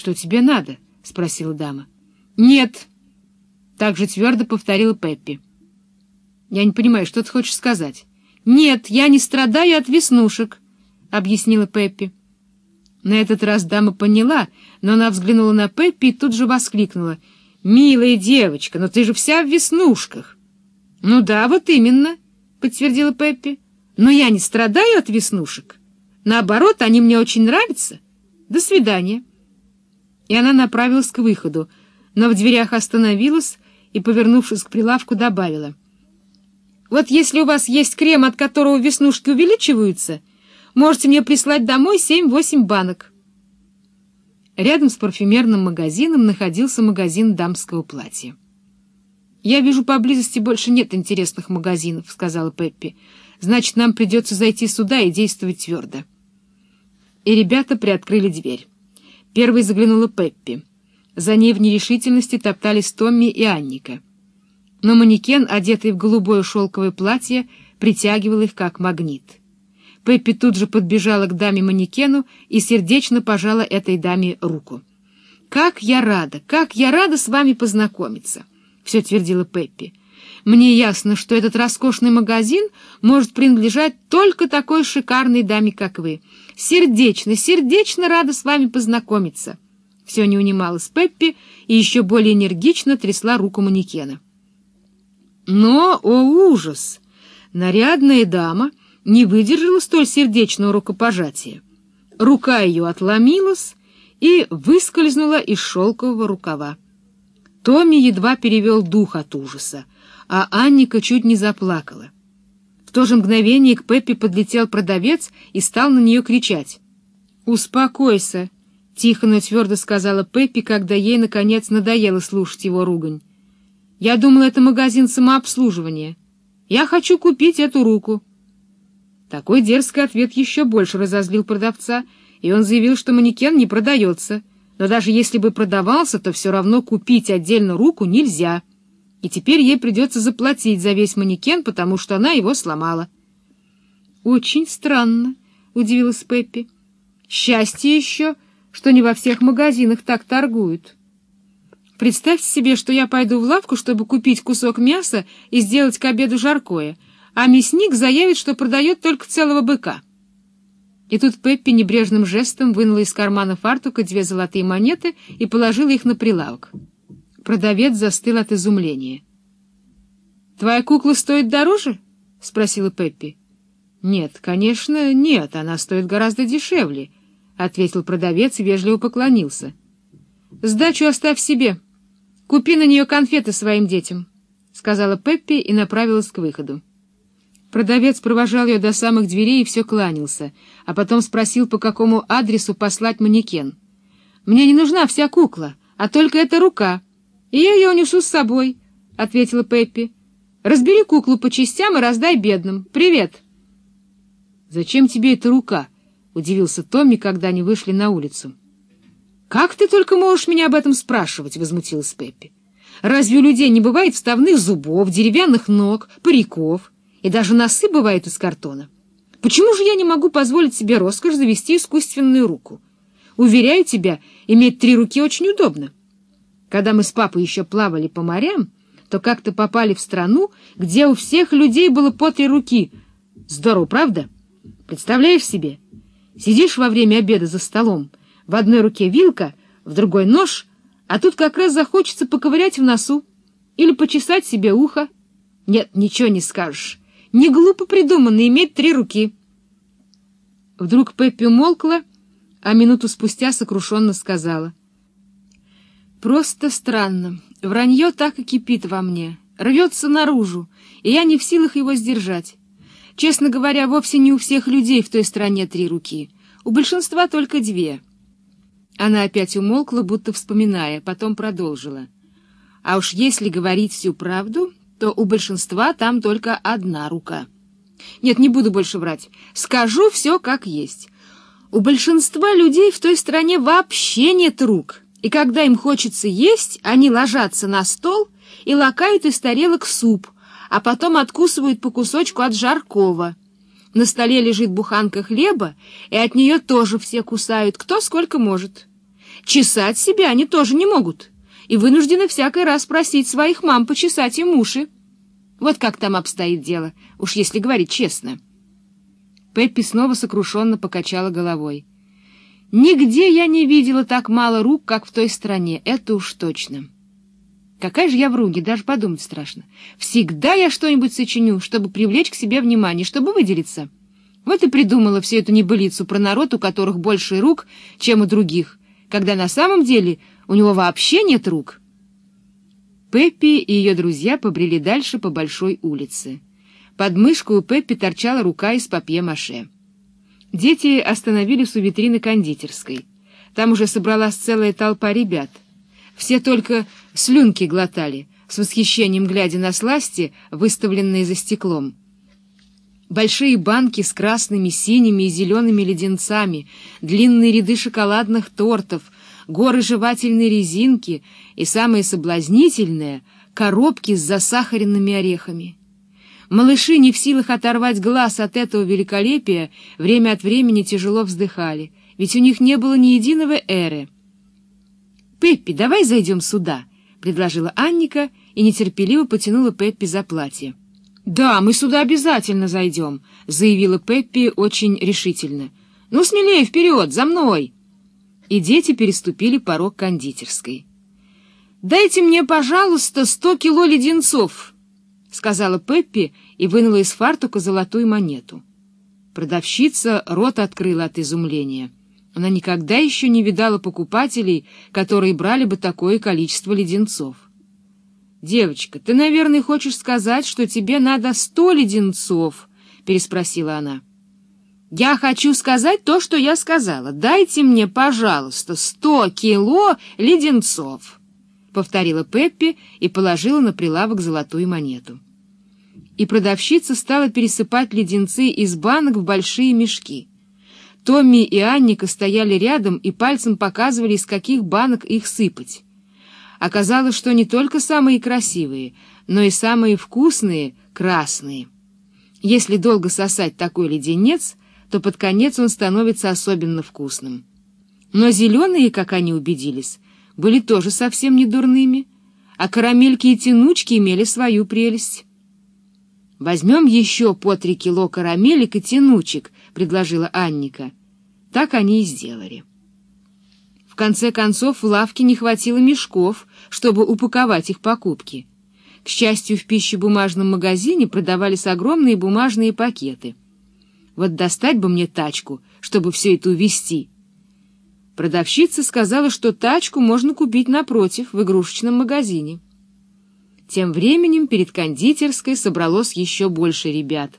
«Что тебе надо?» — спросила дама. «Нет», — так же твердо повторила Пеппи. «Я не понимаю, что ты хочешь сказать?» «Нет, я не страдаю от веснушек», — объяснила Пеппи. На этот раз дама поняла, но она взглянула на Пеппи и тут же воскликнула. «Милая девочка, но ты же вся в веснушках!» «Ну да, вот именно», — подтвердила Пеппи. «Но я не страдаю от веснушек. Наоборот, они мне очень нравятся. До свидания». И она направилась к выходу, но в дверях остановилась и, повернувшись к прилавку, добавила. «Вот если у вас есть крем, от которого веснушки увеличиваются...» Можете мне прислать домой семь-восемь банок. Рядом с парфюмерным магазином находился магазин дамского платья. «Я вижу, поблизости больше нет интересных магазинов», — сказала Пеппи. «Значит, нам придется зайти сюда и действовать твердо». И ребята приоткрыли дверь. Первой заглянула Пеппи. За ней в нерешительности топтались Томми и Анника. Но манекен, одетый в голубое шелковое платье, притягивал их как магнит. Пеппи тут же подбежала к даме-манекену и сердечно пожала этой даме руку. «Как я рада, как я рада с вами познакомиться!» — все твердила Пеппи. «Мне ясно, что этот роскошный магазин может принадлежать только такой шикарной даме, как вы. Сердечно, сердечно рада с вами познакомиться!» Все не унималась Пеппи и еще более энергично трясла руку манекена. Но, о ужас! Нарядная дама — не выдержала столь сердечного рукопожатия. Рука ее отломилась и выскользнула из шелкового рукава. Томми едва перевел дух от ужаса, а Анника чуть не заплакала. В то же мгновение к Пеппи подлетел продавец и стал на нее кричать. «Успокойся», — тихо, но твердо сказала Пеппи, когда ей, наконец, надоело слушать его ругань. «Я думала, это магазин самообслуживания. Я хочу купить эту руку». Такой дерзкий ответ еще больше разозлил продавца, и он заявил, что манекен не продается, но даже если бы продавался, то все равно купить отдельно руку нельзя, и теперь ей придется заплатить за весь манекен, потому что она его сломала. «Очень странно», — удивилась Пеппи. «Счастье еще, что не во всех магазинах так торгуют». Представьте себе, что я пойду в лавку, чтобы купить кусок мяса и сделать к обеду жаркое — а мясник заявит, что продает только целого быка. И тут Пеппи небрежным жестом вынула из кармана фартука две золотые монеты и положила их на прилавок. Продавец застыл от изумления. «Твоя кукла стоит дороже?» — спросила Пеппи. «Нет, конечно, нет, она стоит гораздо дешевле», — ответил продавец и вежливо поклонился. «Сдачу оставь себе. Купи на нее конфеты своим детям», — сказала Пеппи и направилась к выходу. Продавец провожал ее до самых дверей и все кланялся, а потом спросил, по какому адресу послать манекен. «Мне не нужна вся кукла, а только эта рука, и я ее унесу с собой», — ответила Пеппи. «Разбери куклу по частям и раздай бедным. Привет!» «Зачем тебе эта рука?» — удивился Томми, когда они вышли на улицу. «Как ты только можешь меня об этом спрашивать?» — возмутилась Пеппи. «Разве у людей не бывает вставных зубов, деревянных ног, париков?» И даже носы бывают из картона. Почему же я не могу позволить себе роскошь завести искусственную руку? Уверяю тебя, иметь три руки очень удобно. Когда мы с папой еще плавали по морям, то как-то попали в страну, где у всех людей было по три руки. Здорово, правда? Представляешь себе? Сидишь во время обеда за столом, в одной руке вилка, в другой нож, а тут как раз захочется поковырять в носу или почесать себе ухо. Нет, ничего не скажешь. Не глупо придумано иметь три руки. Вдруг Пеппи умолкла, а минуту спустя сокрушенно сказала. «Просто странно. Вранье так и кипит во мне, рвется наружу, и я не в силах его сдержать. Честно говоря, вовсе не у всех людей в той стране три руки, у большинства только две». Она опять умолкла, будто вспоминая, потом продолжила. «А уж если говорить всю правду, то у большинства там только одна рука. Нет, не буду больше врать. Скажу все как есть. У большинства людей в той стране вообще нет рук. И когда им хочется есть, они ложатся на стол и лакают из тарелок суп, а потом откусывают по кусочку от жаркого. На столе лежит буханка хлеба, и от нее тоже все кусают, кто сколько может. Чесать себя они тоже не могут и вынуждены всякий раз просить своих мам почесать им уши. Вот как там обстоит дело, уж если говорить честно. Пеппи снова сокрушенно покачала головой. «Нигде я не видела так мало рук, как в той стране, это уж точно». Какая же я вруги, даже подумать страшно. Всегда я что-нибудь сочиню, чтобы привлечь к себе внимание, чтобы выделиться. Вот и придумала всю эту небылицу про народ, у которых больше рук, чем у других, когда на самом деле у него вообще нет рук. Пеппи и ее друзья побрели дальше по большой улице. Под мышкой у Пеппи торчала рука из папье-маше. Дети остановились у витрины кондитерской. Там уже собралась целая толпа ребят. Все только слюнки глотали, с восхищением глядя на сласти, выставленные за стеклом. Большие банки с красными, синими и зелеными леденцами, длинные ряды шоколадных тортов, горы жевательной резинки и, самое соблазнительное, коробки с засахаренными орехами. Малыши, не в силах оторвать глаз от этого великолепия, время от времени тяжело вздыхали, ведь у них не было ни единого эры. «Пеппи, давай зайдем сюда», — предложила Анника и нетерпеливо потянула Пеппи за платье. «Да, мы сюда обязательно зайдем», — заявила Пеппи очень решительно. «Ну, смелее, вперед, за мной!» И дети переступили порог кондитерской. «Дайте мне, пожалуйста, сто кило леденцов», — сказала Пеппи и вынула из фартука золотую монету. Продавщица рот открыла от изумления. Она никогда еще не видала покупателей, которые брали бы такое количество леденцов. «Девочка, ты, наверное, хочешь сказать, что тебе надо сто леденцов?» — переспросила она. «Я хочу сказать то, что я сказала. Дайте мне, пожалуйста, сто кило леденцов», — повторила Пеппи и положила на прилавок золотую монету. И продавщица стала пересыпать леденцы из банок в большие мешки. Томми и Анника стояли рядом и пальцем показывали, из каких банок их сыпать. Оказалось, что не только самые красивые, но и самые вкусные — красные. Если долго сосать такой леденец, то под конец он становится особенно вкусным. Но зеленые, как они убедились, были тоже совсем не дурными, а карамельки и тянучки имели свою прелесть. «Возьмем еще по три кило карамелек и тянучек», — предложила Анника. Так они и сделали. В конце концов, в лавке не хватило мешков, чтобы упаковать их покупки. К счастью, в пищебумажном магазине продавались огромные бумажные пакеты. Вот достать бы мне тачку, чтобы все это увезти. Продавщица сказала, что тачку можно купить напротив, в игрушечном магазине. Тем временем перед кондитерской собралось еще больше ребят.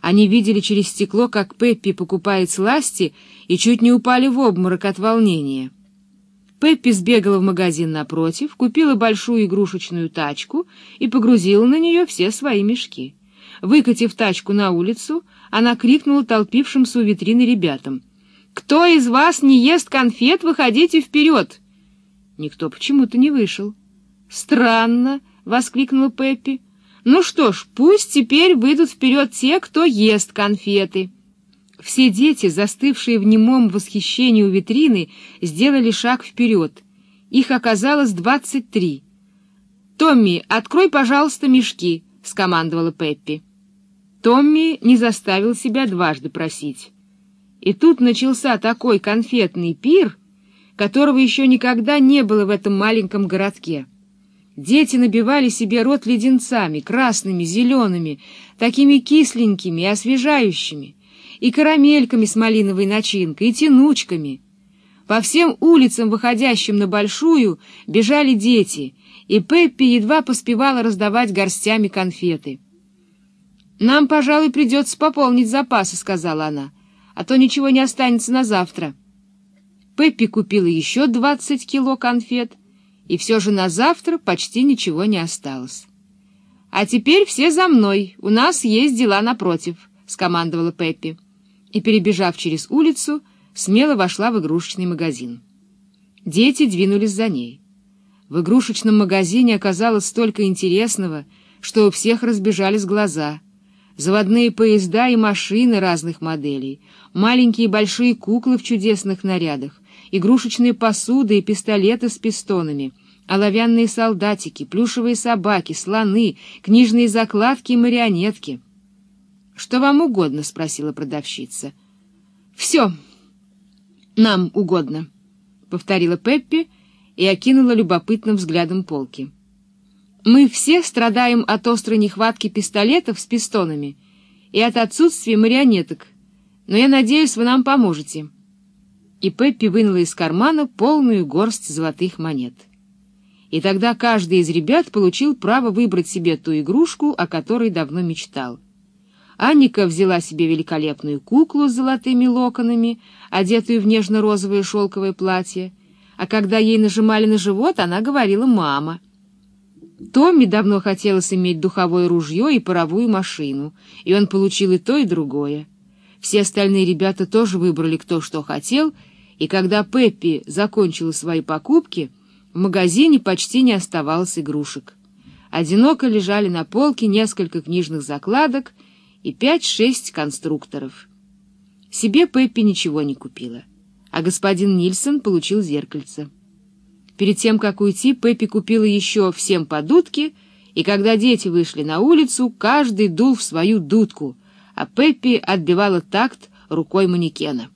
Они видели через стекло, как Пеппи покупает сласти, и чуть не упали в обморок от волнения. Пеппи сбегала в магазин напротив, купила большую игрушечную тачку и погрузила на нее все свои мешки. Выкатив тачку на улицу, она крикнула толпившимся у витрины ребятам. «Кто из вас не ест конфет, выходите вперед!» Никто почему-то не вышел. «Странно!» — воскликнула Пеппи. «Ну что ж, пусть теперь выйдут вперед те, кто ест конфеты». Все дети, застывшие в немом восхищении у витрины, сделали шаг вперед. Их оказалось двадцать три. «Томми, открой, пожалуйста, мешки», — скомандовала Пеппи. Томми не заставил себя дважды просить. И тут начался такой конфетный пир, которого еще никогда не было в этом маленьком городке. Дети набивали себе рот леденцами, красными, зелеными, такими кисленькими и освежающими и карамельками с малиновой начинкой, и тянучками. По всем улицам, выходящим на Большую, бежали дети, и Пеппи едва поспевала раздавать горстями конфеты. «Нам, пожалуй, придется пополнить запасы», — сказала она, — «а то ничего не останется на завтра». Пеппи купила еще двадцать кило конфет, и все же на завтра почти ничего не осталось. «А теперь все за мной, у нас есть дела напротив», — скомандовала Пеппи и, перебежав через улицу, смело вошла в игрушечный магазин. Дети двинулись за ней. В игрушечном магазине оказалось столько интересного, что у всех разбежались глаза. Заводные поезда и машины разных моделей, маленькие и большие куклы в чудесных нарядах, игрушечные посуды и пистолеты с пистонами, оловянные солдатики, плюшевые собаки, слоны, книжные закладки и марионетки. — Что вам угодно? — спросила продавщица. — Все нам угодно, — повторила Пеппи и окинула любопытным взглядом полки. — Мы все страдаем от острой нехватки пистолетов с пистонами и от отсутствия марионеток, но я надеюсь, вы нам поможете. И Пеппи вынула из кармана полную горсть золотых монет. И тогда каждый из ребят получил право выбрать себе ту игрушку, о которой давно мечтал. Анника взяла себе великолепную куклу с золотыми локонами, одетую в нежно-розовое шелковое платье, а когда ей нажимали на живот, она говорила «мама». Томми давно хотелось иметь духовое ружье и паровую машину, и он получил и то, и другое. Все остальные ребята тоже выбрали кто что хотел, и когда Пеппи закончила свои покупки, в магазине почти не оставалось игрушек. Одиноко лежали на полке несколько книжных закладок и пять-шесть конструкторов. Себе Пеппи ничего не купила, а господин Нильсон получил зеркальце. Перед тем, как уйти, Пеппи купила еще всем по дудке, и когда дети вышли на улицу, каждый дул в свою дудку — а Пеппи отбивала такт рукой манекена.